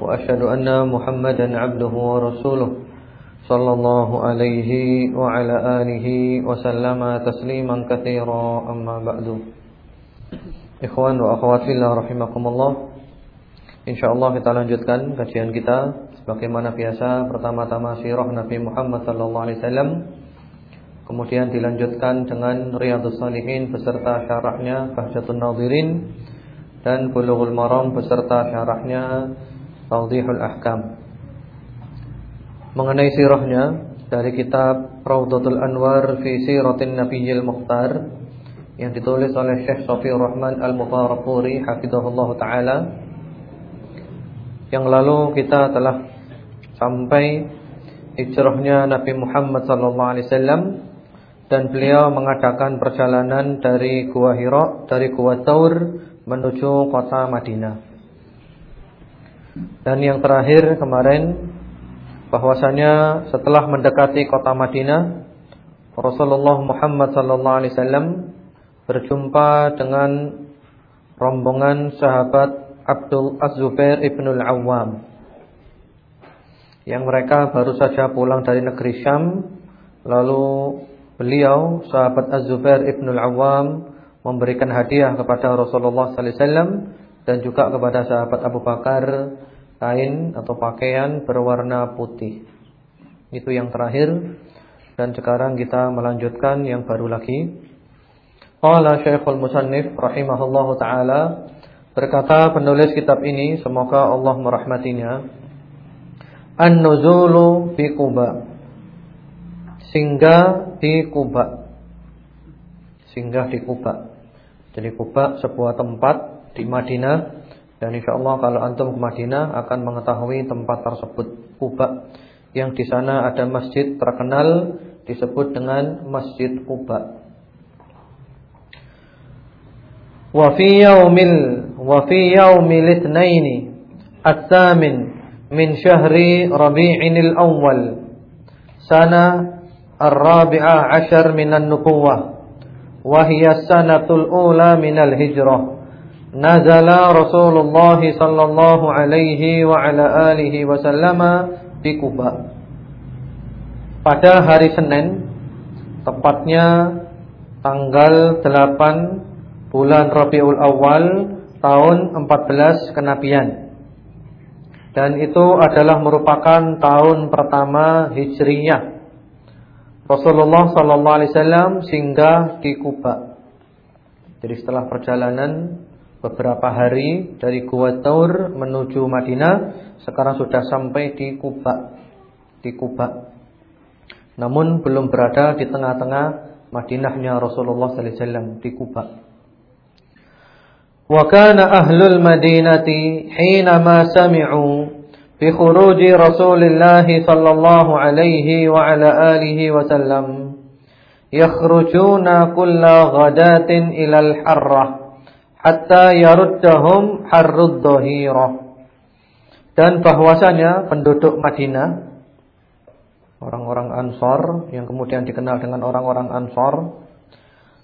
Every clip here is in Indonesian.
وأشهد أن محمدا عبده ورسوله صلى الله عليه وعلى آله وسلم تسليما كثيرا أما بعد Ikhwan wa akhwat fillah rahimakumullah Insyaallah kita lanjutkan kajian kita Sebagaimana biasa Pertama-tama sirah Nabi Muhammad sallallahu alaihi wasallam Kemudian dilanjutkan dengan Riyadhus Salihin beserta syarahnya Bahjatun Nadhirin Dan Bulughul Maram beserta syarahnya Tawdihul Ahkam. Mengenai sirahnya Dari kitab Rawdatul Anwar Fi Siratin Nabiyil Mukhtar Yang ditulis oleh Syekh Sofi Rahman Al-Mubarakuri Hafidhullah Ta'ala Yang lalu kita telah Sampai Hijrahnya Nabi Muhammad SAW Dan beliau mengadakan perjalanan Dari Gua Hira Dari Gua Taur Menuju kota Madinah dan yang terakhir kemarin bahwasanya setelah mendekati kota Madinah Rasulullah Muhammad sallallahu alaihi wasallam berjumpa dengan rombongan sahabat Abdul Az-Zubair ibnul Awam yang mereka baru saja pulang dari negeri Syam. Lalu beliau sahabat Az-Zubair ibnul Awam memberikan hadiah kepada Rasulullah sallallahu alaihi wasallam dan juga kepada sahabat Abu Bakar kain atau pakaian berwarna putih. Itu yang terakhir. Dan sekarang kita melanjutkan yang baru lagi. Qala Syekhul Musannif rahimahullahu taala berkata penulis kitab ini semoga Allah merahmatinya An-nuzulu fi Quba. Singgah di Kuba Singgah di Kuba Jadi Kuba sebuah tempat di Madinah dan insya Allah kalau antum ke Madinah akan mengetahui tempat tersebut. Kuba yang di sana ada masjid terkenal disebut dengan Masjid Kuba. Wa fi yaumil wa fi yaumil itsnaini min syahri Rabi'inil awwal. Sana ar-rabi'a 'ashar minan nubuwah wa hiya sanatul ula minal hijrah nazala Rasulullah sallallahu alaihi wa ala alihi wasallam di Kuba. Pada hari Senin tepatnya tanggal 8 bulan Rabiul Awal tahun 14 kenabian. Dan itu adalah merupakan tahun pertama Hijriyah. Rasulullah sallallahu alaihi wasallam singgah di Kuba. Jadi setelah perjalanan beberapa hari dari Gua Taur menuju Madinah, sekarang sudah sampai di Kuba. Di Kuba. Namun belum berada di tengah-tengah Madinahnya Rasulullah sallallahu alaihi wasallam di Kuba. Wa kana ahlul Madinati hina ma sami'u bi khuruji Rasulillah sallallahu alaihi wa ala alihi wasallam yakhrujuna kulla ghadatin ila al-harrah hatta yaruddahum harrud. Dan bahwasanya penduduk Madinah orang-orang Ansor yang kemudian dikenal dengan orang-orang Ansor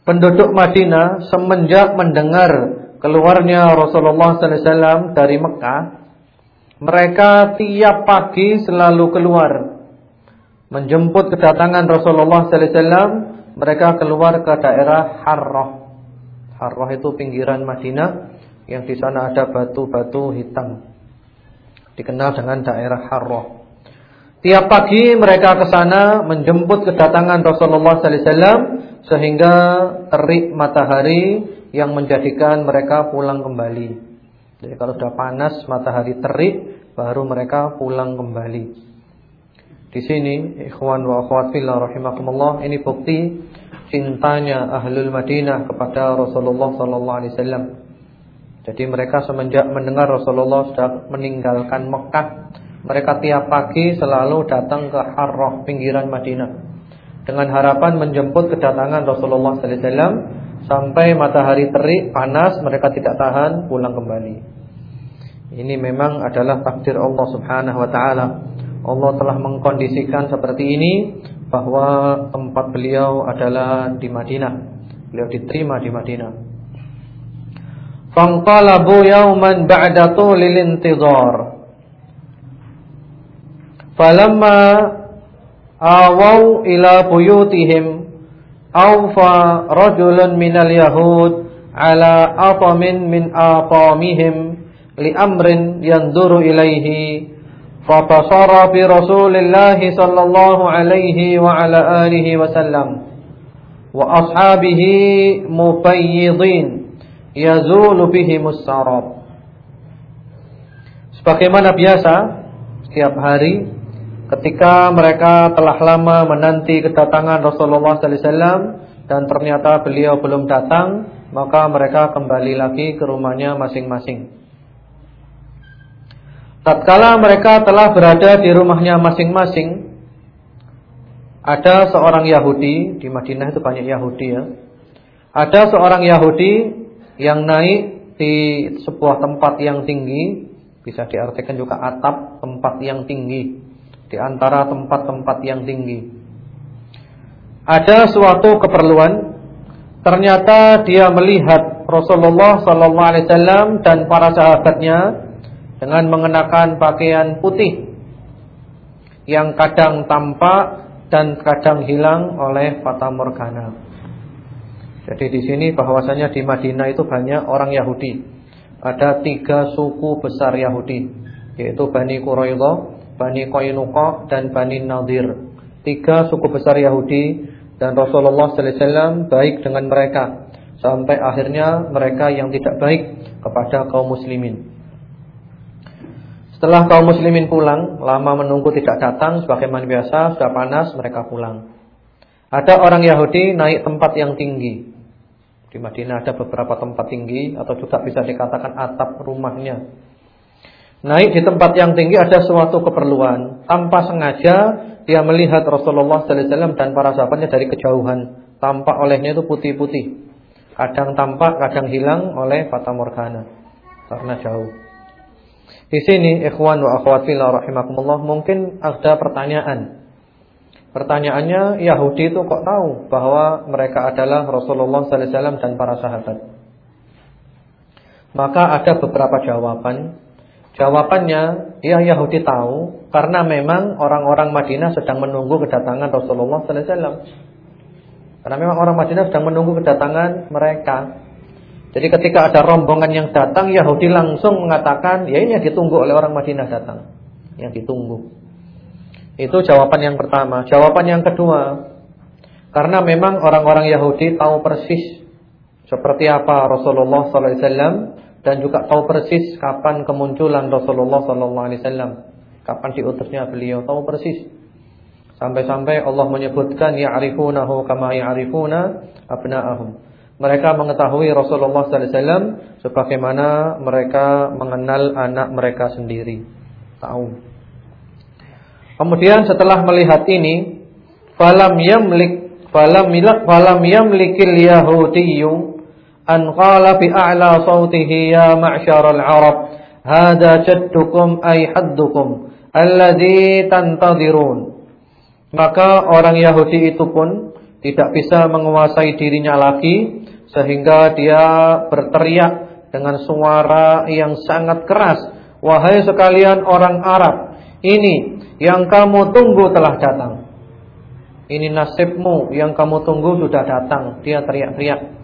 penduduk Madinah semenjak mendengar keluarnya Rasulullah sallallahu alaihi wasallam dari Mekah mereka tiap pagi selalu keluar menjemput kedatangan Rasulullah sallallahu alaihi wasallam mereka keluar ke daerah Harrah Harrah itu pinggiran Madinah yang di sana ada batu-batu hitam. Dikenal dengan daerah Harrah. Tiap pagi mereka ke sana menjemput kedatangan Rasulullah sallallahu alaihi wasallam sehingga terik matahari yang menjadikan mereka pulang kembali. Jadi kalau sudah panas matahari terik baru mereka pulang kembali. Di sini ikhwan wa akhwat fillah rahimakumullah ini bukti cintanya ahlul Madinah kepada Rasulullah sallallahu alaihi wasallam. Jadi mereka semenjak mendengar Rasulullah sudah meninggalkan Mekah Mereka tiap pagi selalu datang ke Harrah pinggiran Madinah dengan harapan menjemput kedatangan Rasulullah sallallahu alaihi wasallam sampai matahari terik panas mereka tidak tahan pulang kembali. Ini memang adalah takdir Allah Subhanahu wa taala. Allah telah mengkondisikan seperti ini bahwa tempat beliau adalah di Madinah. Beliau diterima di Madinah. Fanqalabu yawman ba'da tulil intidhar. Falamma awaw ila buyutihim awfa rajulun minal yahud ala atamin min atamihim li amrin yanduru ilaihi فبصر برسول الله صلى الله عليه وعلى آله وسلم وأصحابه مفيضين يزول بهم السراب Sebagaimana biasa setiap hari ketika mereka telah lama menanti kedatangan Rasulullah sallallahu alaihi wasallam dan ternyata beliau belum datang, maka mereka kembali lagi ke rumahnya masing-masing. Tatkala mereka telah berada di rumahnya masing-masing, ada seorang Yahudi di Madinah itu banyak Yahudi ya. Ada seorang Yahudi yang naik di sebuah tempat yang tinggi, bisa diartikan juga atap tempat yang tinggi di antara tempat-tempat yang tinggi. Ada suatu keperluan, ternyata dia melihat Rasulullah sallallahu alaihi wasallam dan para sahabatnya dengan mengenakan pakaian putih yang kadang tampak dan kadang hilang oleh fata morgana. Jadi di sini bahwasanya di Madinah itu banyak orang Yahudi. Ada tiga suku besar Yahudi, yaitu Bani Quraidah, Bani Qainuqa dan Bani Nadir. Tiga suku besar Yahudi dan Rasulullah sallallahu alaihi wasallam baik dengan mereka sampai akhirnya mereka yang tidak baik kepada kaum muslimin. Setelah kaum muslimin pulang, lama menunggu tidak datang sebagaimana biasa, sudah panas mereka pulang. Ada orang Yahudi naik tempat yang tinggi. Di Madinah ada beberapa tempat tinggi atau juga bisa dikatakan atap rumahnya. Naik di tempat yang tinggi ada suatu keperluan. Tanpa sengaja dia melihat Rasulullah sallallahu alaihi dan para sahabatnya dari kejauhan. Tampak olehnya itu putih-putih. Kadang tampak, kadang hilang oleh fata morgana karena jauh. Di sini ikhwan wa akhwat fillah rahimakumullah mungkin ada pertanyaan. Pertanyaannya Yahudi itu kok tahu bahwa mereka adalah Rasulullah sallallahu alaihi wasallam dan para sahabat? Maka ada beberapa jawaban Jawabannya, ya Yahudi tahu karena memang orang-orang Madinah sedang menunggu kedatangan Rasulullah sallallahu alaihi wasallam. Karena memang orang Madinah sedang menunggu kedatangan mereka. Jadi ketika ada rombongan yang datang, Yahudi langsung mengatakan, ya ini yang ditunggu oleh orang Madinah datang. Yang ditunggu. Itu jawaban yang pertama. Jawaban yang kedua, karena memang orang-orang Yahudi tahu persis seperti apa Rasulullah wasallam dan juga tahu persis kapan kemunculan Rasulullah wasallam, kapan diutusnya beliau, tahu persis. Sampai-sampai Allah menyebutkan ya'rifunahu kama ya'rifuna abna'ahum. Mereka mengetahui Rasulullah wasallam sebagaimana mereka mengenal anak mereka sendiri. Tahu. Kemudian setelah melihat ini, falam yamlik falam milak falam yamlikil yahudiyyu an qala bi a'la sautihi ya ma'syaral arab hada jaddukum ay haddukum alladhi tantadirun maka orang Yahudi itu pun tidak bisa menguasai dirinya lagi sehingga dia berteriak dengan suara yang sangat keras wahai sekalian orang Arab ini yang kamu tunggu telah datang ini nasibmu yang kamu tunggu sudah datang dia teriak-teriak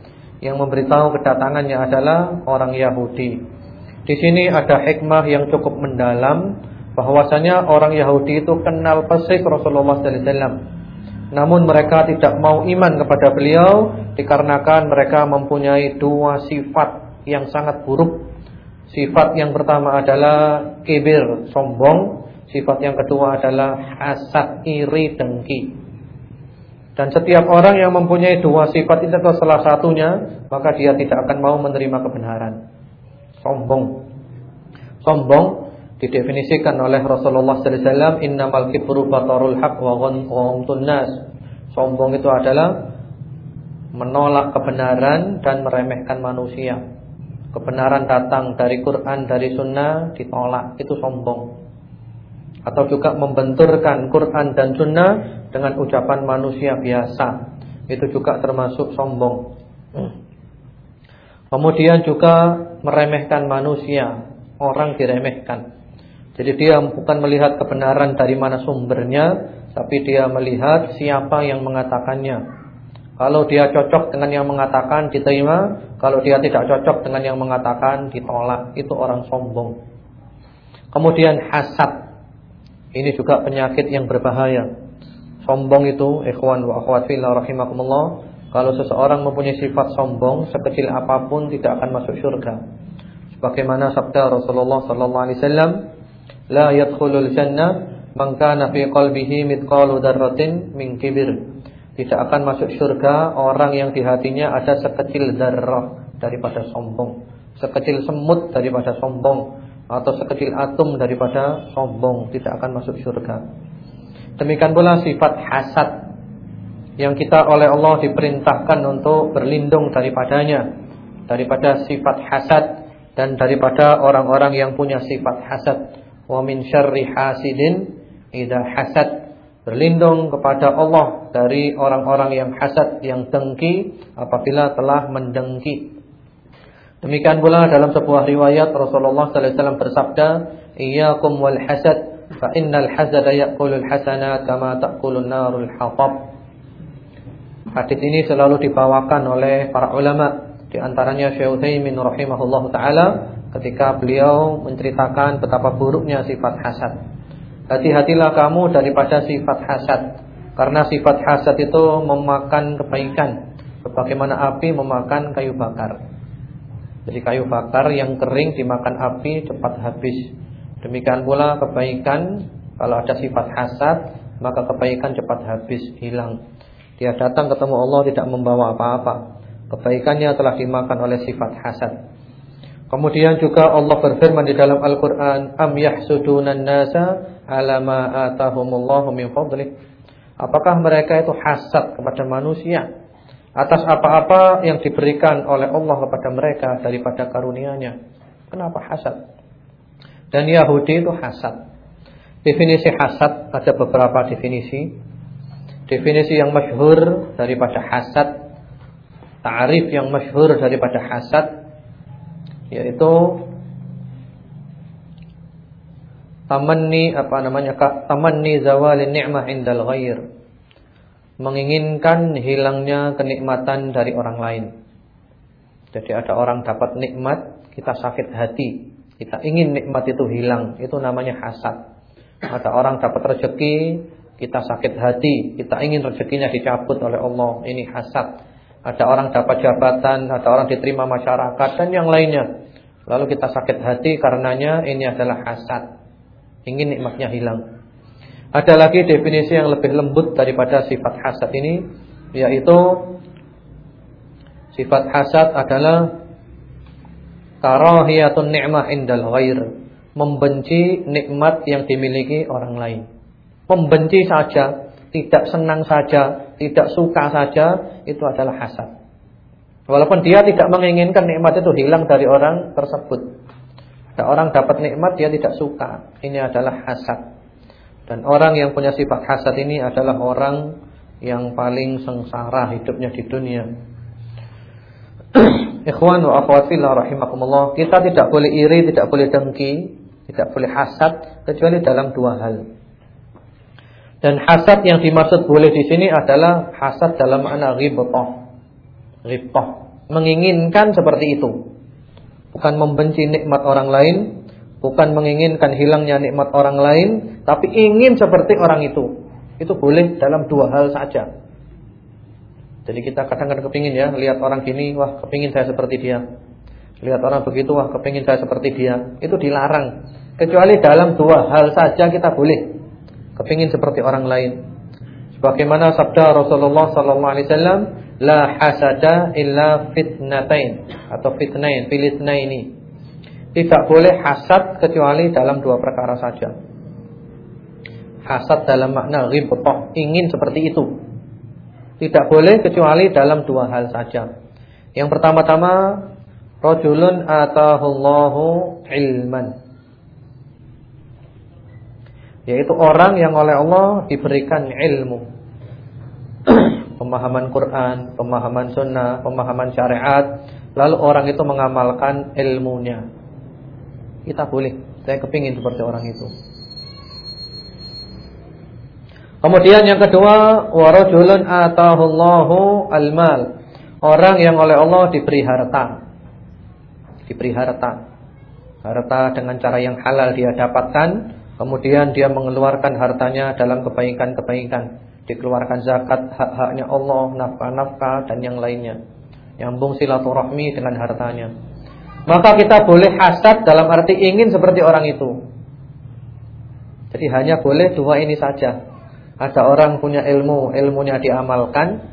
yang memberitahu kedatangannya adalah orang Yahudi. Di sini ada hikmah yang cukup mendalam bahwasanya orang Yahudi itu kenal persis Rasulullah sallallahu. Namun mereka tidak mau iman kepada beliau dikarenakan mereka mempunyai dua sifat yang sangat buruk. Sifat yang pertama adalah kibir, sombong. Sifat yang kedua adalah hasad, iri, dengki. Dan setiap orang yang mempunyai dua sifat itu atau salah satunya, maka dia tidak akan mau menerima kebenaran. Sombong. Sombong didefinisikan oleh Rasulullah wasallam innamal kibru batarul haq wa ghamtun nas. Sombong itu adalah menolak kebenaran dan meremehkan manusia. Kebenaran datang dari Quran, dari sunnah ditolak, itu sombong. Atau juga membenturkan Quran dan sunnah dengan ucapan manusia biasa. Itu juga termasuk sombong. Kemudian juga meremehkan manusia, orang diremehkan. Jadi dia bukan melihat kebenaran dari mana sumbernya, tapi dia melihat siapa yang mengatakannya. Kalau dia cocok dengan yang mengatakan diterima, kalau dia tidak cocok dengan yang mengatakan ditolak. Itu orang sombong. Kemudian hasad. Ini juga penyakit yang berbahaya. Sombong itu ikhwan wa akhwat fillah rahimakumullah, kalau seseorang mempunyai sifat sombong sekecil apa pun tidak akan masuk surga. Sebagaimana sabda Rasulullah sallallahu alaihi wasallam, la yadkhulul jannah man kana fi qalbihi mithqalu dzarratin min kibir. Tidak akan masuk surga orang yang di hatinya ada sekecil darah daripada sombong, sekecil semut daripada sombong atau sekecil atom daripada sombong, tidak akan masuk surga. Demikian pula sifat hasad yang kita oleh Allah diperintahkan untuk berlindung daripadanya, daripada sifat hasad dan daripada orang-orang yang punya sifat hasad. Wa min syarri hasidin idza hasad. Berlindung kepada Allah dari orang-orang yang hasad, yang dengki apabila telah mendengki. Demikian pula dalam sebuah riwayat Rasulullah sallallahu alaihi wasallam bersabda, "Iyyakum wal hasad fa innal hasada ya'kulul hasanat kama ta'kulun narul hatab. Hadis ini selalu dibawakan oleh para ulama di antaranya Syekh Utsaimin rahimahullahu taala ketika beliau menceritakan betapa buruknya sifat hasad. Hati-hatilah kamu daripada sifat hasad karena sifat hasad itu memakan kebaikan sebagaimana api memakan kayu bakar. Jadi kayu bakar yang kering dimakan api cepat habis. Demikian pula kebaikan kalau ada sifat hasad, maka kebaikan cepat habis, hilang. Dia datang ketemu Allah tidak membawa apa-apa. Kebaikannya telah dimakan oleh sifat hasad. Kemudian juga Allah berfirman di dalam Al-Qur'an, "Am yahsudunan nasa 'ala min fadlih?" Apakah mereka itu hasad kepada manusia atas apa-apa yang diberikan oleh Allah kepada mereka daripada karunia-Nya? Kenapa hasad? Dan Yahudi itu hasad. Definisi hasad ada beberapa definisi. Definisi yang masyhur daripada hasad, ta'rif yang masyhur daripada hasad yaitu tamanni apa namanya tamanni zawalin ni'mah indal ghair. Menginginkan hilangnya kenikmatan dari orang lain. Jadi ada orang dapat nikmat, kita sakit hati. Kita ingin nikmat itu hilang, itu namanya hasad. Ada orang dapat rezeki, kita sakit hati, kita ingin rezekinya dicabut oleh Allah, ini hasad. Ada orang dapat jabatan, ada orang diterima masyarakat dan yang lainnya. Lalu kita sakit hati karenanya ini adalah hasad. Ingin nikmatnya hilang. Ada lagi definisi yang lebih lembut daripada sifat hasad ini yaitu sifat hasad adalah Karahiyatun ni'mah indal ghair. Membenci nikmat yang dimiliki orang lain. Membenci saja, tidak senang saja, tidak suka saja, itu adalah hasad. Walaupun dia tidak menginginkan nikmat itu hilang dari orang tersebut. Ada orang dapat nikmat dia tidak suka. Ini adalah hasad. Dan orang yang punya sifat hasad ini adalah orang yang paling sengsara hidupnya di dunia. Ikhwan wa akhwat rahimakumullah, kita tidak boleh iri, tidak boleh dengki, tidak boleh hasad kecuali dalam dua hal. Dan hasad yang dimaksud boleh di sini adalah hasad dalam makna ghibthah. Ghibthah, menginginkan seperti itu. Bukan membenci nikmat orang lain, bukan menginginkan hilangnya nikmat orang lain, tapi ingin seperti orang itu. Itu boleh dalam dua hal saja. Jadi kita kadang-kadang kepingin ya lihat orang gini, wah kepingin saya seperti dia. Lihat orang begitu, wah kepingin saya seperti dia. Itu dilarang. Kecuali dalam dua hal saja kita boleh kepingin seperti orang lain. Sebagaimana sabda Rasulullah sallallahu alaihi wasallam, la hasada illa fitnatain atau fitnain, ini. Tidak boleh hasad kecuali dalam dua perkara saja. Hasad dalam makna ghibtah, ingin seperti itu. Tidak boleh kecuali dalam dua hal saja. Yang pertama-tama rajulun atahullahu ilman. Yaitu orang yang oleh Allah diberikan ilmu. Pemahaman Quran, pemahaman sunnah, pemahaman syariat. Lalu orang itu mengamalkan ilmunya. Kita boleh. Saya kepingin seperti orang itu. Kemudian yang kedua Warajulun atahullahu almal. Orang yang oleh Allah diberi harta. Diberi harta. Harta dengan cara yang halal dia dapatkan Kemudian dia mengeluarkan hartanya dalam kebaikan-kebaikan. Dikeluarkan zakat, hak-haknya Allah, nafkah-nafkah dan yang lainnya. Nyambung silaturahmi dengan hartanya. Maka kita boleh hasad dalam arti ingin seperti orang itu. Jadi hanya boleh dua ini saja. Ada orang punya ilmu, ilmunya diamalkan.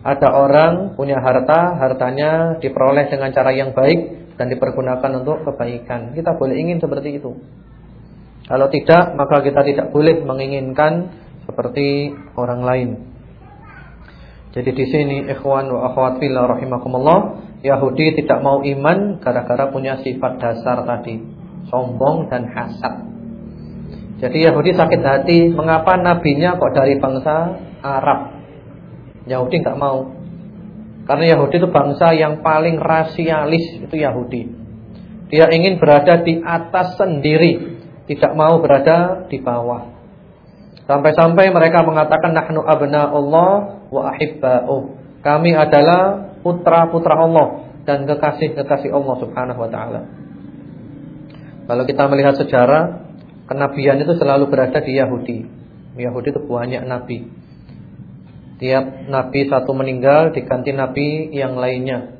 Ada orang punya harta, hartanya diperoleh dengan cara yang baik Dan dipergunakan untuk kebaikan. Kita boleh ingin seperti itu kalau tidak, maka kita tidak boleh menginginkan seperti orang lain. Jadi di sini ikhwan wa akhwat fillah rahimakumullah, Yahudi tidak mau iman gara-gara punya sifat dasar tadi, sombong dan hasad. Jadi Yahudi sakit hati, mengapa nabinya kok dari bangsa Arab? Yahudi nggak mau. Karena Yahudi itu bangsa yang paling rasialis, itu Yahudi. Dia ingin berada di atas sendiri tidak mau berada di bawah. Sampai-sampai mereka mengatakan nahnu Allah wa ahibba'uh. Kami adalah putra-putra Allah dan kekasih-kekasih Allah Subhanahu wa taala. Kalau kita melihat sejarah, kenabian itu selalu berada di Yahudi. Yahudi itu banyak nabi. Tiap nabi satu meninggal diganti nabi yang lainnya.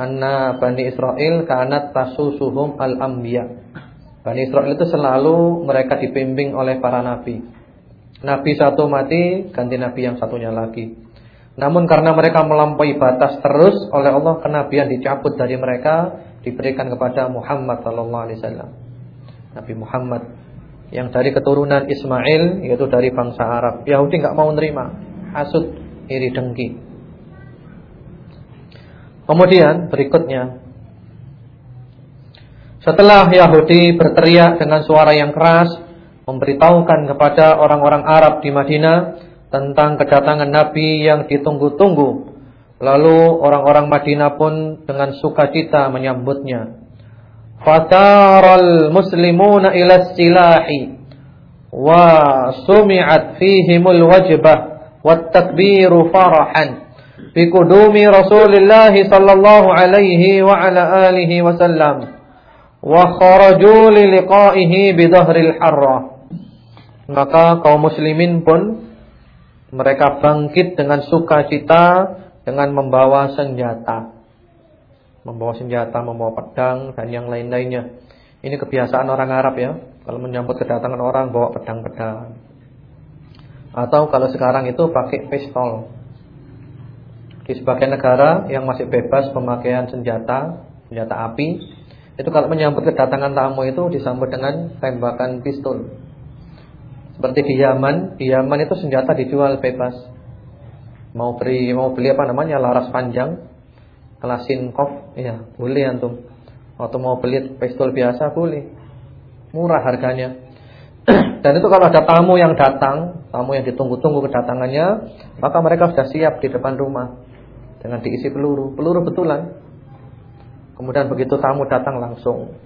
Anna Bani Israel kanat tasusuhum al-anbiya. Bani Israel itu selalu mereka dibimbing oleh para nabi. Nabi satu mati, ganti nabi yang satunya lagi. Namun karena mereka melampaui batas terus oleh Allah kenabian dicabut dari mereka diberikan kepada Muhammad sallallahu alaihi wasallam. Nabi Muhammad yang dari keturunan Ismail yaitu dari bangsa Arab. Yahudi nggak mau menerima, hasut, iri dengki. Kemudian berikutnya setelah Yahudi berteriak dengan suara yang keras memberitahukan kepada orang-orang Arab di Madinah tentang kedatangan Nabi yang ditunggu-tunggu. Lalu orang-orang Madinah pun dengan sukacita menyambutnya. Fataral muslimuna ila silahi wa sumi'at fihimul wajbah wat takbiru farahan bi qudumi Rasulillah sallallahu alaihi wa ala alihi wasallam wa kharaju li liqa'ihi bi dhahril harra. Maka kaum muslimin pun mereka bangkit dengan sukacita dengan membawa senjata. Membawa senjata membawa pedang dan yang lain-lainnya. Ini kebiasaan orang Arab ya. Kalau menyambut kedatangan orang bawa pedang-pedang. Atau kalau sekarang itu pakai pistol. Di sebagian negara yang masih bebas pemakaian senjata senjata api itu kalau menyambut kedatangan tamu itu disambut dengan tembakan pistol. Seperti di Yaman, di Yaman itu senjata dijual bebas. Mau beli mau beli apa namanya laras panjang, Kalashnikov, iya, boleh antum. Atau mau beli pistol biasa boleh. Murah harganya. Dan itu kalau ada tamu yang datang, tamu yang ditunggu-tunggu kedatangannya, maka mereka sudah siap di depan rumah dengan diisi peluru, peluru betulan. Kemudian begitu tamu datang langsung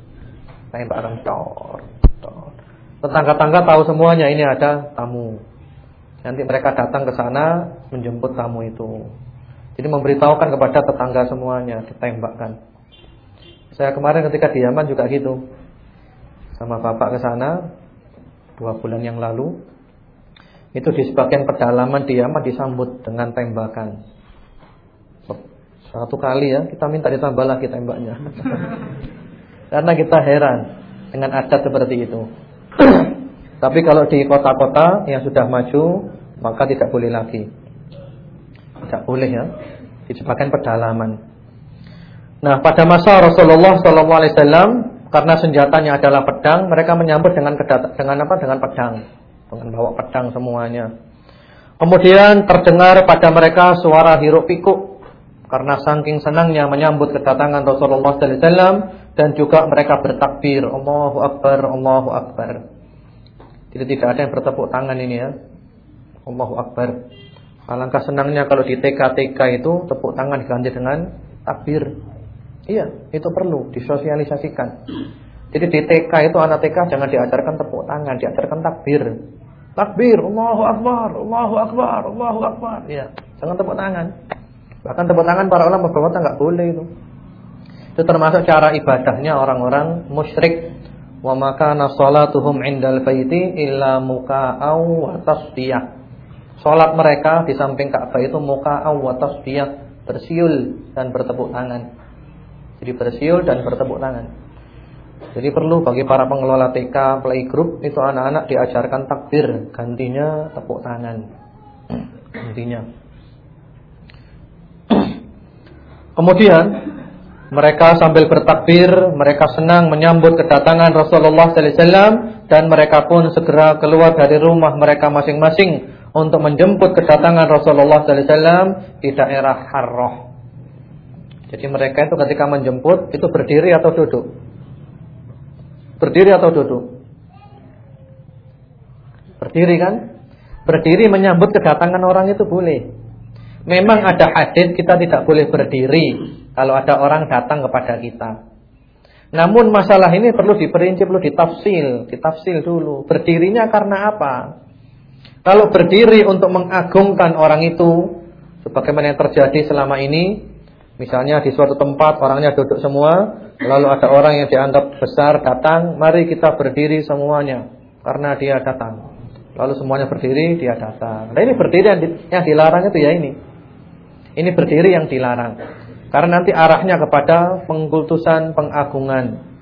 tembak rencor. Tetangga-tangga tahu semuanya ini ada tamu. Nanti mereka datang ke sana menjemput tamu itu. Jadi memberitahukan kepada tetangga semuanya ditembakkan. Saya kemarin ketika di Yaman juga gitu. Sama bapak ke sana dua bulan yang lalu. Itu di sebagian pedalaman di disambut dengan tembakan. Satu kali ya, kita minta ditambah lagi tembaknya. Karena kita heran dengan adat seperti itu. Tapi kalau di kota-kota yang sudah maju, maka tidak boleh lagi. Tidak boleh ya, di sebagian pedalaman. Nah, pada masa Rasulullah SAW karena senjatanya adalah pedang, mereka menyambut dengan dengan apa? Dengan pedang, dengan bawa pedang semuanya. Kemudian terdengar pada mereka suara hiruk pikuk karena saking senangnya menyambut kedatangan Rasulullah SAW dan juga mereka bertakbir, Allahu Akbar, Allahu Akbar. Jadi tidak ada yang bertepuk tangan ini ya. Allahu Akbar. Alangkah senangnya kalau di TK-TK itu tepuk tangan diganti dengan takbir. Iya, itu perlu disosialisasikan. Jadi di TK itu anak TK jangan diajarkan tepuk tangan, diajarkan takbir. Takbir, Allahu Akbar, Allahu Akbar, Allahu Akbar. Iya, jangan tepuk tangan. Bahkan tepuk tangan para ulama berkata enggak boleh itu. Itu termasuk cara ibadahnya orang-orang musyrik. Wa makana salatuhum indal baiti illa muka'aw wa tasbiyah. Salat mereka di samping Ka'bah itu muka'aw wa tasbiyah, bersiul dan bertepuk tangan. Jadi bersiul dan bertepuk tangan. Jadi perlu bagi para pengelola TK, playgroup itu anak-anak diajarkan takbir, gantinya tepuk tangan. Gantinya. Kemudian mereka sambil bertakbir, mereka senang menyambut kedatangan Rasulullah sallallahu alaihi wasallam dan mereka pun segera keluar dari rumah mereka masing-masing untuk menjemput kedatangan Rasulullah sallallahu alaihi wasallam di daerah Harrah. Jadi mereka itu ketika menjemput itu berdiri atau duduk? Berdiri atau duduk? Berdiri kan? Berdiri menyambut kedatangan orang itu boleh. Memang ada hadis kita tidak boleh berdiri kalau ada orang datang kepada kita. Namun masalah ini perlu diperinci, perlu ditafsil, ditafsil dulu. Berdirinya karena apa? Kalau berdiri untuk mengagungkan orang itu, sebagaimana yang terjadi selama ini, Misalnya di suatu tempat orangnya duduk semua, lalu ada orang yang dianggap besar datang, mari kita berdiri semuanya karena dia datang. Lalu semuanya berdiri, dia datang. Nah ini berdiri yang, yang dilarang itu ya ini. Ini berdiri yang dilarang. Karena nanti arahnya kepada pengkultusan, pengagungan.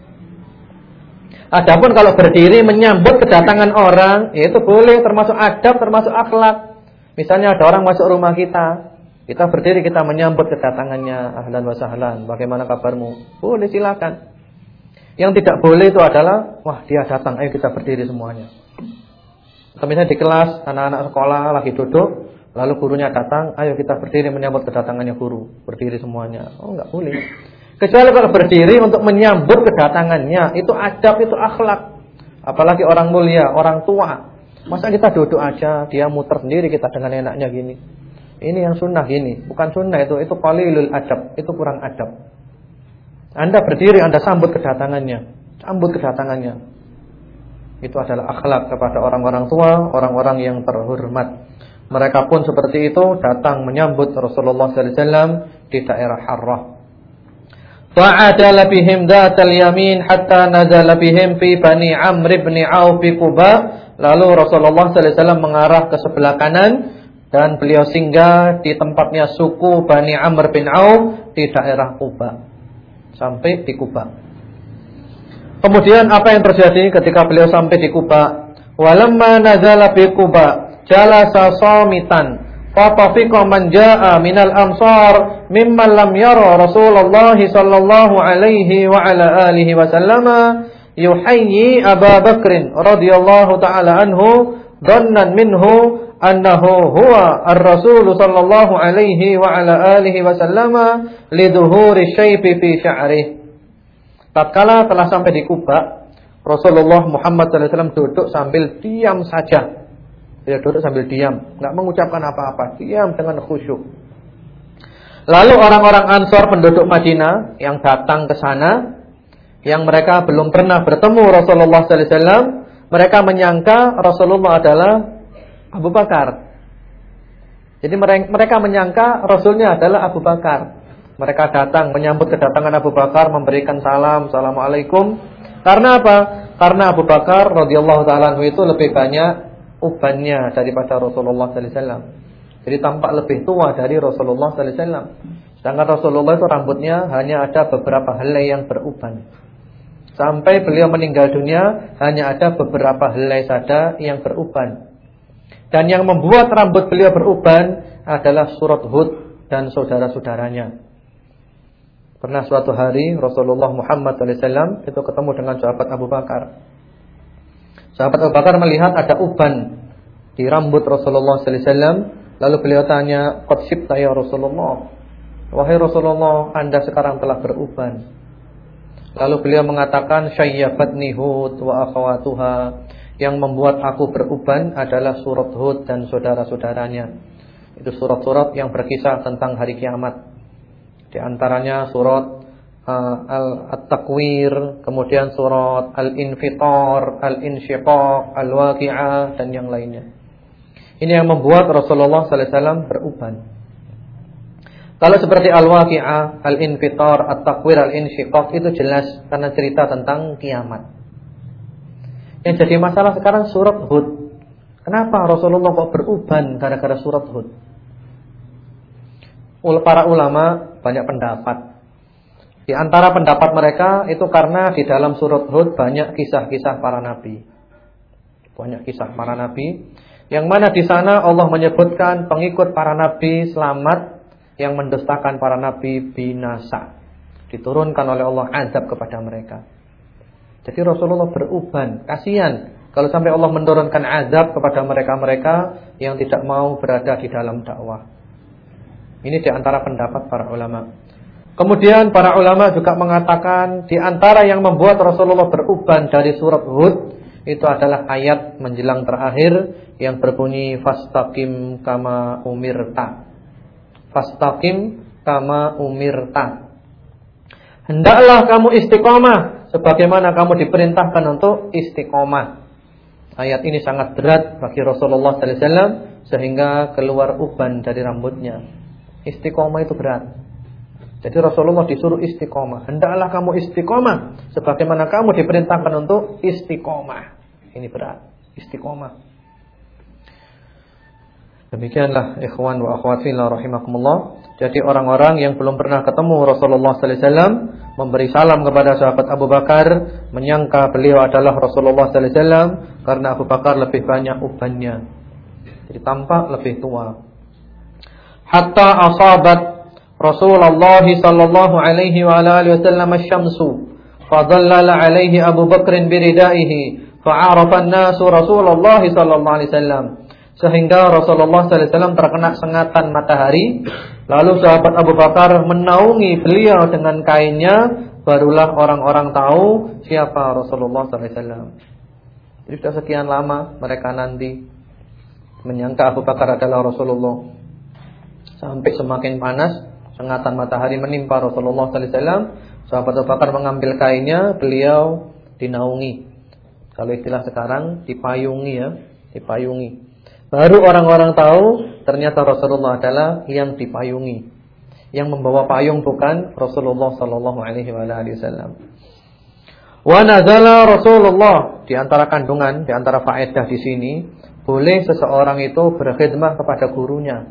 Adapun kalau berdiri menyambut kedatangan orang, ya itu boleh termasuk adab, termasuk akhlak. Misalnya ada orang masuk rumah kita, kita berdiri kita menyambut kedatangannya ahlan wa sahlan. Bagaimana kabarmu? Boleh silakan. Yang tidak boleh itu adalah wah dia datang, ayo kita berdiri semuanya. Atau misalnya di kelas anak-anak sekolah lagi duduk, lalu gurunya datang, ayo kita berdiri menyambut kedatangannya guru. Berdiri semuanya. Oh, enggak boleh. Kecuali kalau berdiri untuk menyambut kedatangannya, itu adab, itu akhlak. Apalagi orang mulia, orang tua. Masa kita duduk aja, dia muter sendiri kita dengan enaknya gini. Ini yang sunnah ini, bukan sunnah itu, itu qalilul adab, itu kurang adab. Anda berdiri, Anda sambut kedatangannya, sambut kedatangannya. Itu adalah akhlak kepada orang-orang tua, orang-orang yang terhormat. Mereka pun seperti itu datang menyambut Rasulullah wasallam di daerah Harrah. Fa'adala bihim dhatal yamin hatta nazala bihim fi Bani Amr ibn Auf bi Quba. Lalu Rasulullah wasallam mengarah ke sebelah kanan dan beliau singgah di tempatnya suku Bani Amr bin Auf di daerah Kuba. Sampai di Kuba. Kemudian apa yang terjadi ketika beliau sampai di Kuba? Walamma nazala bi Kuba, jalasa samitan. Fatafiqa man jaa minal ansar mimman lam yara Rasulullah sallallahu alaihi wa ala alihi wasallama yuhayyi Abu Bakr radhiyallahu taala anhu dhannan minhu annahu huwa ar-rasul sallallahu alaihi wa ala alihi wasallama liduhuri syaifi fi sya'rih. Tatkala telah sampai di Kuba, Rasulullah Muhammad sallallahu alaihi wasallam duduk sambil diam saja. Dia duduk sambil diam, enggak mengucapkan apa-apa, diam dengan khusyuk. Lalu orang-orang Ansor penduduk Madinah yang datang ke sana yang mereka belum pernah bertemu Rasulullah sallallahu alaihi wasallam, mereka menyangka Rasulullah adalah Abu Bakar. Jadi mereka menyangka Rasulnya adalah Abu Bakar. Mereka datang menyambut kedatangan Abu Bakar, memberikan salam, assalamualaikum. Karena apa? Karena Abu Bakar radhiyallahu taala itu lebih banyak ubannya daripada Rasulullah sallallahu alaihi wasallam. Jadi tampak lebih tua dari Rasulullah sallallahu alaihi wasallam. Sedangkan Rasulullah itu rambutnya hanya ada beberapa helai yang beruban. Sampai beliau meninggal dunia hanya ada beberapa helai saja yang beruban. Dan yang membuat rambut beliau beruban adalah surat Hud dan saudara-saudaranya. Pernah suatu hari Rasulullah Muhammad SAW itu ketemu dengan sahabat Abu Bakar. Sahabat Abu Bakar melihat ada uban di rambut Rasulullah SAW. Lalu beliau tanya, Qad ya Rasulullah. Wahai Rasulullah, Anda sekarang telah beruban. Lalu beliau mengatakan, Syayyabatni Hud wa akhawatuha. Yang membuat aku beruban adalah surat Hud dan saudara-saudaranya. Itu surat-surat yang berkisah tentang hari kiamat. Di antaranya surat uh, Al-Takwir, kemudian surat Al-Infitar, Al-Insyiqaq, Al-Waqi'ah dan yang lainnya. Ini yang membuat Rasulullah sallallahu alaihi wasallam beruban. Kalau seperti Al-Waqi'ah, Al-Infitar, At-Takwir, Al-Insyiqaq itu jelas karena cerita tentang kiamat. Yang jadi masalah sekarang surat Hud. Kenapa Rasulullah kok beruban gara-gara surat Hud? Para ulama banyak pendapat. Di antara pendapat mereka itu karena di dalam surat Hud banyak kisah-kisah para nabi. Banyak kisah para nabi yang mana di sana Allah menyebutkan pengikut para nabi selamat yang mendustakan para nabi binasa. Diturunkan oleh Allah azab kepada mereka. Jadi Rasulullah beruban, kasihan kalau sampai Allah menurunkan azab kepada mereka-mereka yang tidak mau berada di dalam dakwah. Ini di antara pendapat para ulama. Kemudian para ulama juga mengatakan di antara yang membuat Rasulullah beruban dari surat Hud itu adalah ayat menjelang terakhir yang berbunyi fastaqim kama umirta. Fastaqim kama umirta. Hendaklah kamu istiqomah sebagaimana kamu diperintahkan untuk istiqomah. Ayat ini sangat berat bagi Rasulullah wasallam sehingga keluar uban dari rambutnya. Istiqomah itu berat. Jadi Rasulullah disuruh istiqomah. Hendaklah kamu istiqomah. Sebagaimana kamu diperintahkan untuk istiqomah. Ini berat. Istiqomah. Demikianlah ikhwan wa akhwat fillah rahimakumullah. Jadi orang-orang yang belum pernah ketemu Rasulullah sallallahu alaihi wasallam memberi salam kepada sahabat Abu Bakar, menyangka beliau adalah Rasulullah sallallahu alaihi wasallam karena Abu Bakar lebih banyak ubannya. Jadi tampak lebih tua hatta asabat Rasulullah sallallahu alaihi wa alihi wasallam asy-syamsu fadallala alaihi Abu Bakr biridaihi fa'arafa an-nasu Rasulullah sallallahu alaihi wasallam sehingga Rasulullah sallallahu alaihi wasallam terkena sengatan matahari. Lalu sahabat Abu Bakar menaungi beliau dengan kainnya barulah orang-orang tahu siapa Rasulullah sallallahu alaihi wasallam jadi sudah sekian lama mereka nanti menyangka Abu Bakar adalah Rasulullah. Sampai semakin panas, sengatan matahari menimpa Rasulullah sallallahu alaihi wasallam. Sahabat Abu Bakar mengambil kainnya, beliau dinaungi. Kalau istilah sekarang dipayungi ya, dipayungi. Baru orang-orang tahu ternyata Rasulullah adalah yang dipayungi. Yang membawa payung bukan Rasulullah sallallahu alaihi wasallam. Wa nazala Rasulullah di antara kandungan, di antara faedah di sini, boleh seseorang itu berkhidmah kepada gurunya.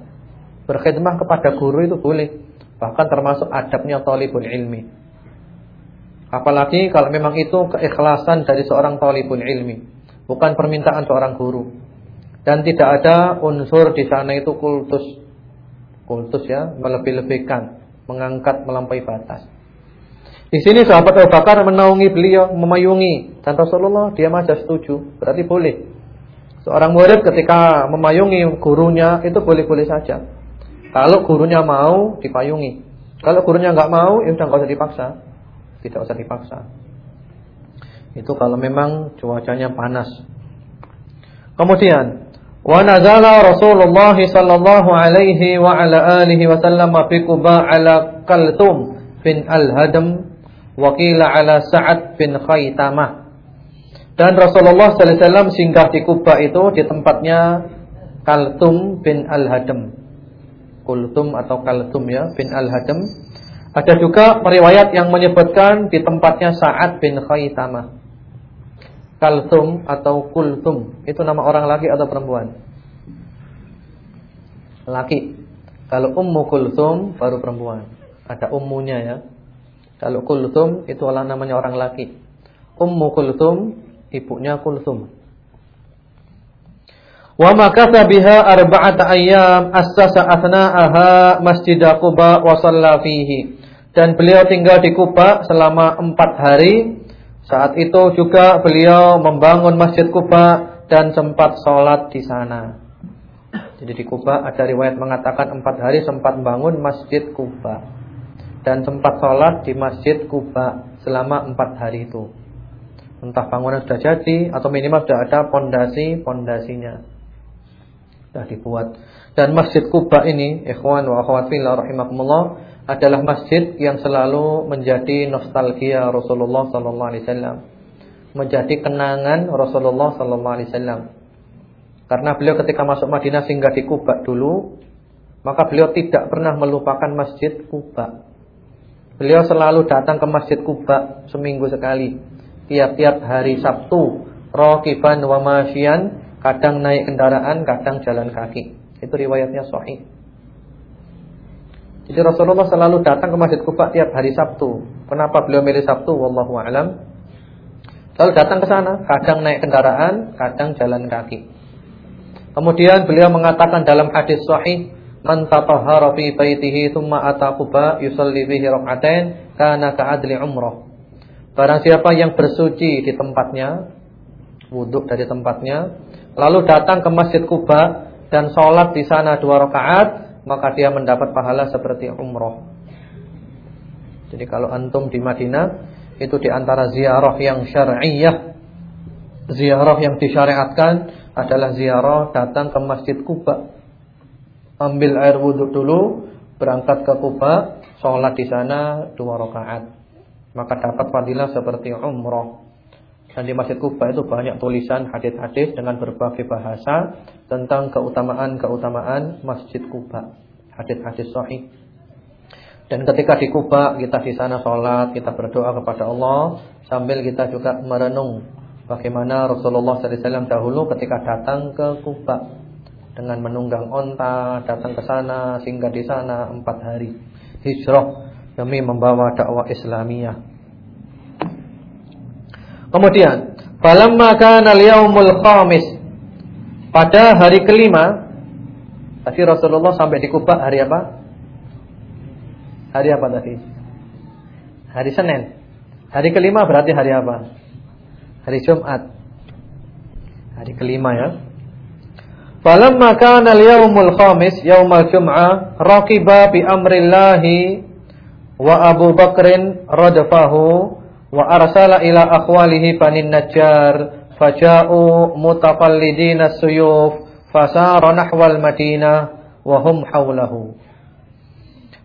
Berkhidmah kepada guru itu boleh. Bahkan termasuk adabnya talibul ilmi. Apalagi kalau memang itu keikhlasan dari seorang talibul ilmi. Bukan permintaan seorang guru. Dan tidak ada unsur di sana itu kultus. Kultus ya, melebih-lebihkan. Mengangkat melampaui batas. Di sini sahabat Abu Bakar menaungi beliau, memayungi. Dan Rasulullah dia aja setuju. Berarti boleh. Seorang murid ketika memayungi gurunya itu boleh-boleh saja. Kalau gurunya mau dipayungi. Kalau gurunya nggak mau, ya udah nggak usah dipaksa. Tidak usah dipaksa. Itu kalau memang cuacanya panas. Kemudian, wa nazala Rasulullah sallallahu alaihi wa ala alihi wasallam fi Quba ala Kaltum bin Al-Hadam wa qila ala Sa'ad bin Khaitamah. Dan Rasulullah sallallahu alaihi wasallam singgah di Kuba itu di tempatnya Kaltum bin Al-Hadam. Kultum atau Kaltum ya bin Al-Hadam. Ada juga periwayat yang menyebutkan di tempatnya Sa'ad bin Khaitamah. Kaltum atau Kultum itu nama orang laki atau perempuan? Laki. Kalau Ummu Kultum baru perempuan. Ada ummunya ya. Kalau Kultum itu adalah namanya orang laki. Ummu Kultum ibunya Kultum. Wa makatha biha arba'ata ayyam assasa athna'aha Masjid Quba wa shalla fihi. Dan beliau tinggal di Kuba selama empat hari. Saat itu juga beliau membangun Masjid Kuba dan sempat sholat di sana. Jadi di Kuba ada riwayat mengatakan empat hari sempat bangun Masjid Kuba dan sempat sholat di Masjid Kuba selama empat hari itu. Entah bangunan sudah jadi atau minimal sudah ada pondasi pondasinya sudah dibuat. Dan Masjid Kuba ini, ikhwan wa akhwat fillah rahimakumullah, adalah masjid yang selalu menjadi nostalgia Rasulullah sallallahu alaihi wasallam. Menjadi kenangan Rasulullah sallallahu alaihi wasallam. Karena beliau ketika masuk Madinah singgah di Kuba dulu, maka beliau tidak pernah melupakan Masjid Kuba. Beliau selalu datang ke Masjid Kuba seminggu sekali, tiap-tiap hari Sabtu, raqiban wa masyian Kadang naik kendaraan, kadang jalan kaki. Itu riwayatnya sahih. Jadi Rasulullah selalu datang ke Masjid Kuba tiap hari Sabtu. Kenapa beliau milih Sabtu? Wallahu a'lam. Selalu datang ke sana, kadang naik kendaraan, kadang jalan kaki. Kemudian beliau mengatakan dalam hadis sahih, "Man tatahhara fi baitihi thumma ata Quba yusalli bihi rak'atain kana ka'adli umrah." Barang siapa yang bersuci di tempatnya, wudhu dari tempatnya, lalu datang ke Masjid Kuba dan sholat di sana dua rakaat, maka dia mendapat pahala seperti umroh. Jadi kalau antum di Madinah itu di antara ziarah yang syar'iyah, ziarah yang disyariatkan adalah ziarah datang ke Masjid Kuba. Ambil air wudhu dulu, berangkat ke Kuba, sholat di sana dua rakaat. Maka dapat fadilah seperti umroh. Dan di Masjid Kuba itu banyak tulisan hadis-hadis dengan berbagai bahasa tentang keutamaan-keutamaan Masjid Kuba. Hadis-hadis sahih. Dan ketika di Kuba kita di sana sholat, kita berdoa kepada Allah sambil kita juga merenung bagaimana Rasulullah SAW dahulu ketika datang ke Kuba dengan menunggang onta, datang ke sana, singgah di sana empat hari hijrah demi membawa dakwah Islamiyah. Kemudian, falamma kana al-yaumul khamis pada hari kelima tadi Rasulullah sampai di Kuba hari apa? Hari apa tadi? Hari Senin. Hari kelima berarti hari apa? Hari Jumat. Hari kelima ya. Falamma kana al-yaumul khamis yaumul jum'ah raqiba bi amrillahi wa Abu Bakrin radfahu wa arsala ila akhwalihi banin najjar faja'u mutaqallidina suyuf fasara nahwal madinah wa hum hawlahu.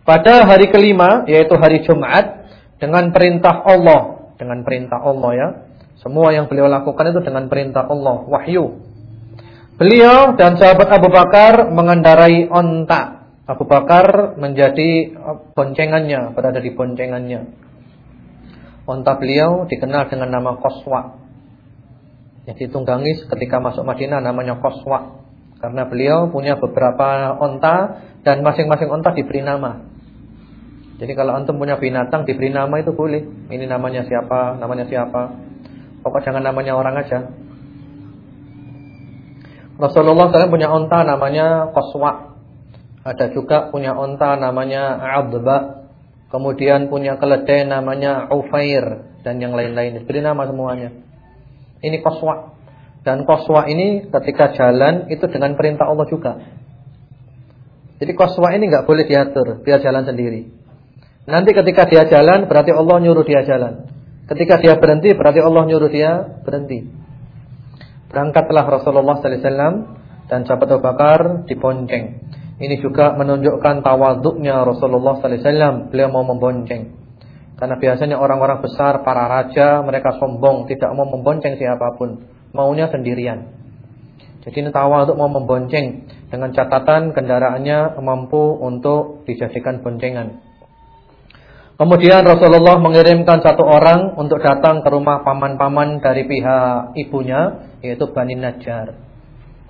Pada hari kelima yaitu hari Jumat dengan perintah Allah dengan perintah Allah ya semua yang beliau lakukan itu dengan perintah Allah wahyu. Beliau dan sahabat Abu Bakar mengendarai onta. Abu Bakar menjadi boncengannya berada di boncengannya Onta beliau dikenal dengan nama Koswa. Yang ditunggangi ketika masuk Madinah namanya Koswa. Karena beliau punya beberapa onta dan masing-masing onta diberi nama. Jadi kalau antum punya binatang diberi nama itu boleh. Ini namanya siapa, namanya siapa. Pokok jangan namanya orang aja. Rasulullah SAW punya onta namanya Koswa. Ada juga punya onta namanya Abba. Kemudian punya keledai namanya Ufair dan yang lain-lain. Beri nama semuanya. Ini koswa. Dan koswa ini ketika jalan itu dengan perintah Allah juga. Jadi koswa ini nggak boleh diatur, dia jalan sendiri. Nanti ketika dia jalan berarti Allah nyuruh dia jalan. Ketika dia berhenti berarti Allah nyuruh dia berhenti. Berangkatlah Rasulullah sallallahu alaihi wasallam dan sahabat Abu Bakar diponceng. Ini juga menunjukkan tawaduknya Rasulullah wasallam. Beliau mau membonceng. Karena biasanya orang-orang besar, para raja, mereka sombong, tidak mau membonceng siapa pun. Maunya sendirian. Jadi ini tawaduk mau membonceng dengan catatan kendaraannya mampu untuk dijadikan boncengan. Kemudian Rasulullah mengirimkan satu orang untuk datang ke rumah paman-paman dari pihak ibunya, yaitu Bani Najjar.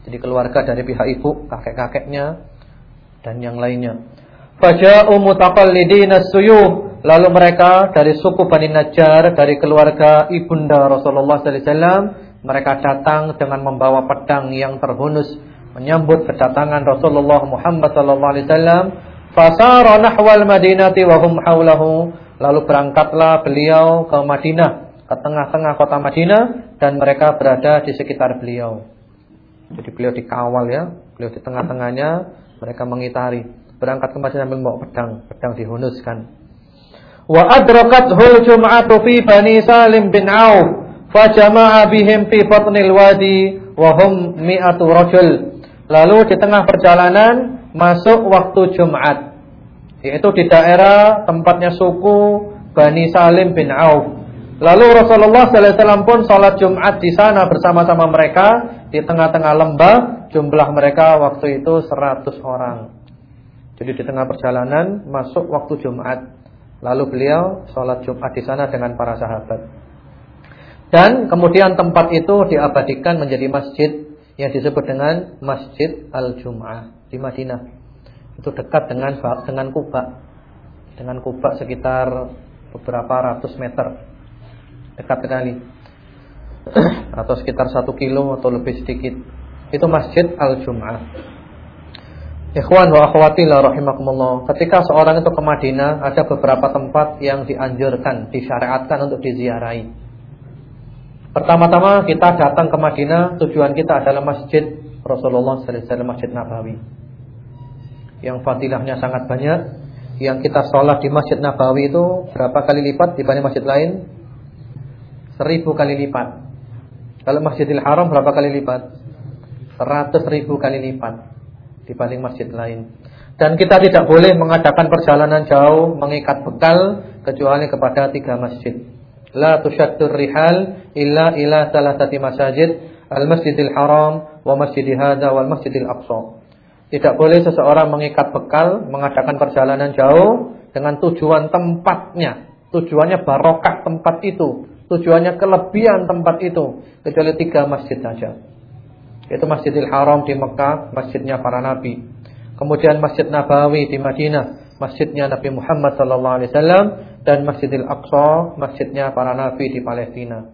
Jadi keluarga dari pihak ibu, kakek-kakeknya dan yang lainnya. Faja'u mutaqallidina suyuh. Lalu mereka dari suku Bani Najjar, dari keluarga ibunda Rasulullah sallallahu alaihi wasallam, mereka datang dengan membawa pedang yang terhunus menyambut kedatangan Rasulullah Muhammad sallallahu alaihi wasallam. Fasara nahwal Madinati wa hum haulahu. Lalu berangkatlah beliau ke Madinah, ke tengah-tengah kota Madinah dan mereka berada di sekitar beliau. Jadi beliau dikawal ya, beliau di tengah-tengahnya, mereka mengitari. Berangkat ke Madinah membawa pedang, pedang dihunuskan. Wa adrakathul jum'atu fi Bani Salim bin Auf fajama'a bihim fi batnil wadi wa hum mi'atu rajul. Lalu di tengah perjalanan masuk waktu Jumat. Yaitu di daerah tempatnya suku Bani Salim bin Auf. Lalu Rasulullah wasallam pun salat Jumat di sana bersama-sama mereka di tengah-tengah lembah. Jumlah mereka waktu itu 100 orang. Jadi di tengah perjalanan masuk waktu Jumat. Lalu beliau salat Jumat di sana dengan para sahabat. Dan kemudian tempat itu diabadikan menjadi masjid yang disebut dengan Masjid Al-Jum'ah di Madinah. Itu dekat dengan dengan Kuba. Dengan Kuba sekitar beberapa ratus meter. Dekat sekali. atau sekitar satu kilo atau lebih sedikit. Itu Masjid Al-Jum'ah. Ikhwan wa akhwati la rahimakumullah. Ketika seorang itu ke Madinah, ada beberapa tempat yang dianjurkan, disyariatkan untuk diziarahi. Pertama-tama kita datang ke Madinah, tujuan kita adalah masjid Rasulullah sallallahu alaihi wasallam Masjid Nabawi. Yang fadilahnya sangat banyak. Yang kita sholat di Masjid Nabawi itu berapa kali lipat dibanding masjid lain? Seribu kali lipat. Kalau Masjidil Haram berapa kali lipat? Seratus ribu kali lipat dibanding masjid lain. Dan kita tidak boleh mengadakan perjalanan jauh mengikat bekal kecuali kepada tiga masjid. La tushaddur rihal illa ila thalathati masajid Al-Masjidil Haram wa Masjidil Hadza wal Masjidil Aqsa. Tidak boleh seseorang mengikat bekal mengadakan perjalanan jauh dengan tujuan tempatnya. Tujuannya barokah tempat itu, tujuannya kelebihan tempat itu kecuali tiga masjid saja. Itu Masjidil Haram di Mekah, masjidnya para nabi. Kemudian Masjid Nabawi di Madinah, masjidnya Nabi Muhammad sallallahu alaihi wasallam dan Masjidil Aqsa, masjidnya para nabi di Palestina.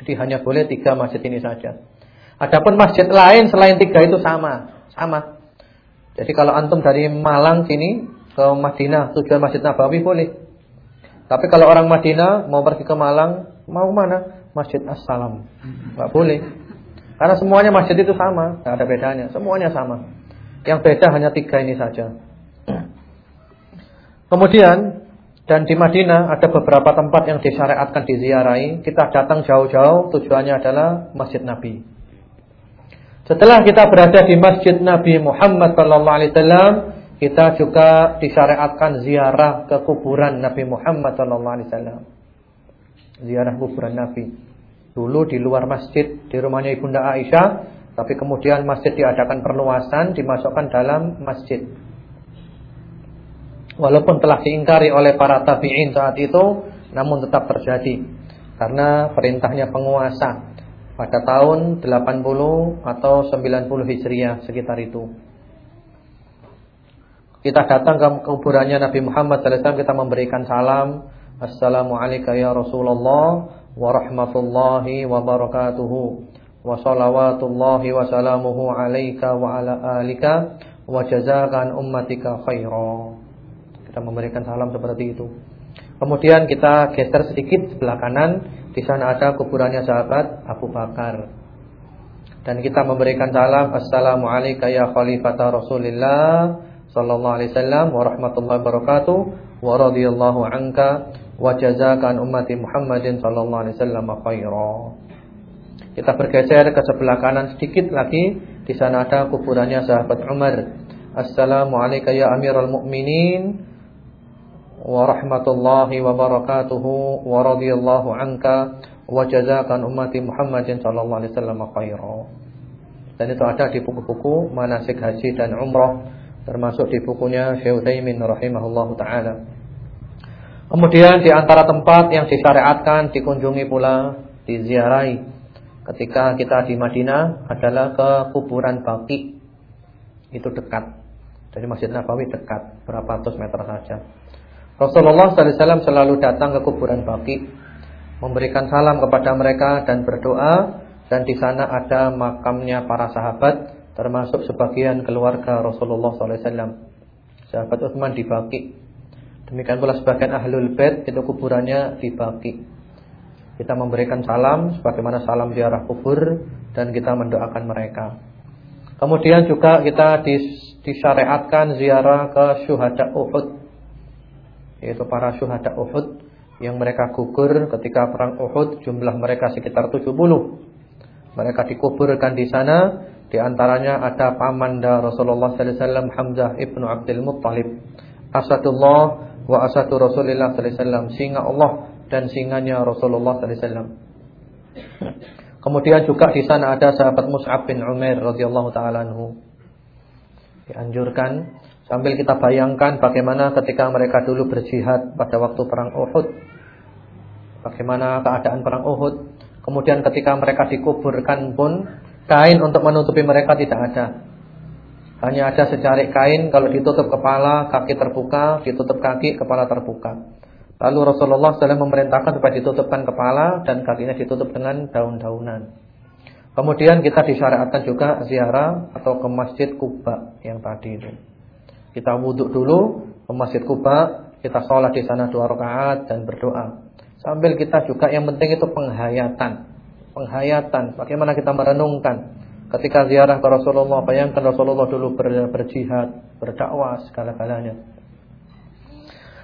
Jadi hanya boleh tiga masjid ini saja. Adapun masjid lain selain tiga itu sama, sama. Jadi kalau antum dari Malang sini ke Madinah tujuan Masjid Nabawi boleh. Tapi kalau orang Madinah mau pergi ke Malang, mau mana? Masjid Assalam. Enggak boleh. Karena semuanya masjid itu sama, enggak ada bedanya, semuanya sama. Yang beda hanya tiga ini saja. Kemudian dan di Madinah ada beberapa tempat yang disyariatkan diziarahi. Kita datang jauh-jauh, tujuannya adalah Masjid Nabi. Setelah kita berada di Masjid Nabi Muhammad sallallahu alaihi wasallam, kita juga disyariatkan ziarah ke kuburan Nabi Muhammad sallallahu alaihi wasallam. Ziarah kuburan Nabi. Dulu di luar masjid di rumahnya Ibunda Aisyah, tapi kemudian masjid diadakan perluasan, dimasukkan dalam masjid. Walaupun telah diingkari oleh para tabi'in saat itu Namun tetap terjadi Karena perintahnya penguasa Pada tahun 80 atau 90 Hijriah sekitar itu Kita datang ke kuburannya Nabi Muhammad SAW Kita memberikan salam. Assalamualaikum ya Rasulullah Warahmatullahi wabarakatuhu Wa salawatullahi wa salamuhu alaika wa ala alika Wa jazakan ummatika khairah kita memberikan salam seperti itu. Kemudian kita geser sedikit sebelah kanan, di sana ada kuburannya sahabat Abu Bakar. Dan kita memberikan salam Assalamualaikum ya khalifata Rasulillah sallallahu alaihi wasallam wa rahmatullahi wabarakatuh wa radhiyallahu anka wa jazakan ummati Muhammadin sallallahu alaihi wasallam khaira. Kita bergeser ke sebelah kanan sedikit lagi, di sana ada kuburannya sahabat Umar. Assalamualaikum ya Amirul Mukminin warahmatullahi wabarakatuhu wa radhiyallahu anka wa jazakan ummati Muhammadin sallallahu alaihi wasallam khairan. Dan itu ada di buku-buku manasik haji dan umrah termasuk di bukunya Syekh taala. Kemudian di antara tempat yang disyariatkan dikunjungi pula diziarahi ketika kita di Madinah adalah ke kuburan Baqi. Itu dekat. Dari Masjid Nabawi dekat, berapa ratus meter saja. Rasulullah SAW selalu datang ke kuburan Baqi memberikan salam kepada mereka dan berdoa dan di sana ada makamnya para sahabat termasuk sebagian keluarga Rasulullah SAW. Sahabat Utsman di Baqi. Demikian pula sebagian ahlul bait itu kuburannya di Baqi. Kita memberikan salam sebagaimana salam ziarah kubur dan kita mendoakan mereka. Kemudian juga kita disyariatkan ziarah ke syuhada Uhud. Yaitu para syuhada Uhud yang mereka gugur ketika perang Uhud jumlah mereka sekitar 70. Mereka dikuburkan di sana di antaranya ada pamanda Rasulullah sallallahu alaihi wasallam Hamzah ibnu Abdul Muttalib. Asadullah wa asadu Rasulullah sallallahu alaihi wasallam, singa Allah dan singanya Rasulullah sallallahu alaihi wasallam. Kemudian juga di sana ada sahabat Mus'ab bin Umair radhiyallahu taala anhu. Dianjurkan sambil kita bayangkan bagaimana ketika mereka dulu berjihad pada waktu perang Uhud. Bagaimana keadaan perang Uhud. Kemudian ketika mereka dikuburkan pun Kain untuk menutupi mereka tidak ada. Hanya ada secarik kain kalau ditutup kepala, kaki terbuka, ditutup kaki, kepala terbuka. Lalu Rasulullah SAW memerintahkan supaya ditutupkan kepala dan kakinya ditutup dengan daun-daunan. Kemudian kita disyariatkan juga ziarah atau ke Masjid Kuba yang tadi itu. Kita wuduk dulu ke Masjid Kuba, kita sholat di sana dua rakaat dan berdoa. Sambil kita juga yang penting itu penghayatan penghayatan, bagaimana kita merenungkan ketika ziarah ke Rasulullah, bayangkan Rasulullah dulu ber, berjihad, berdakwah segala-galanya.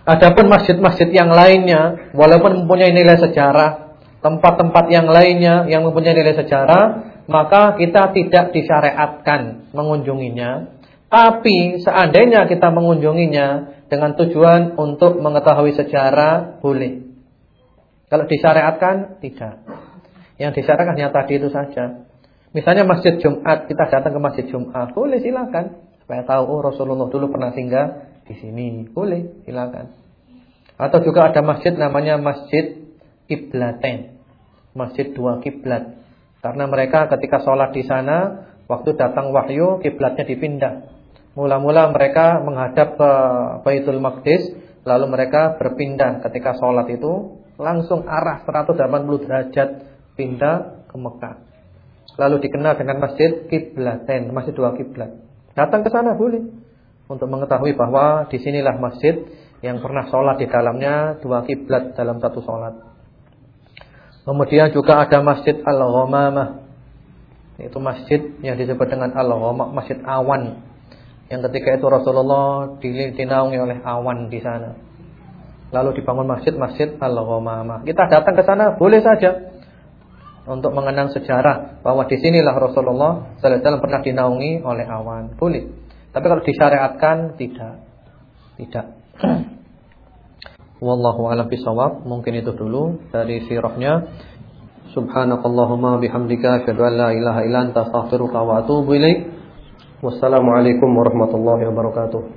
Adapun masjid-masjid yang lainnya, walaupun mempunyai nilai sejarah, tempat-tempat yang lainnya yang mempunyai nilai sejarah, maka kita tidak disyariatkan mengunjunginya. Tapi seandainya kita mengunjunginya dengan tujuan untuk mengetahui sejarah, boleh. Kalau disyariatkan, tidak. Yang disyaratkan hanya tadi itu saja. Misalnya masjid Jumat, kita datang ke masjid Jumat, boleh silakan. Supaya tahu oh Rasulullah dulu pernah tinggal di sini, boleh silakan. Atau juga ada masjid namanya Masjid Kiblaten. Masjid dua kiblat. Karena mereka ketika sholat di sana, waktu datang wahyu, kiblatnya dipindah. Mula-mula mereka menghadap ke Baitul Maqdis, lalu mereka berpindah ketika sholat itu langsung arah 180 derajat pindah ke Mekah. Lalu dikenal dengan Masjid Kiblaten, masjid dua kiblat. Datang ke sana boleh untuk mengetahui bahwa di sinilah masjid yang pernah sholat di dalamnya dua kiblat dalam satu sholat. Kemudian juga ada Masjid Al-Ghamamah. Itu masjid yang disebut dengan Al-Ghamamah, Masjid Awan. Yang ketika itu Rasulullah dinaungi oleh awan di sana. Lalu dibangun masjid-masjid Al-Ghamamah. Kita datang ke sana boleh saja untuk mengenang sejarah bahwa di sinilah Rasulullah sallallahu alaihi wasallam pernah dinaungi oleh awan. Boleh. Tapi kalau disyariatkan tidak. Tidak. Wallahu a'lam bishawab. Mungkin itu dulu dari sirahnya. Subhanakallahumma bihamdika asyhadu an la ilaha illa anta astaghfiruka wa atubu ilaik. Wassalamualaikum warahmatullahi wabarakatuh.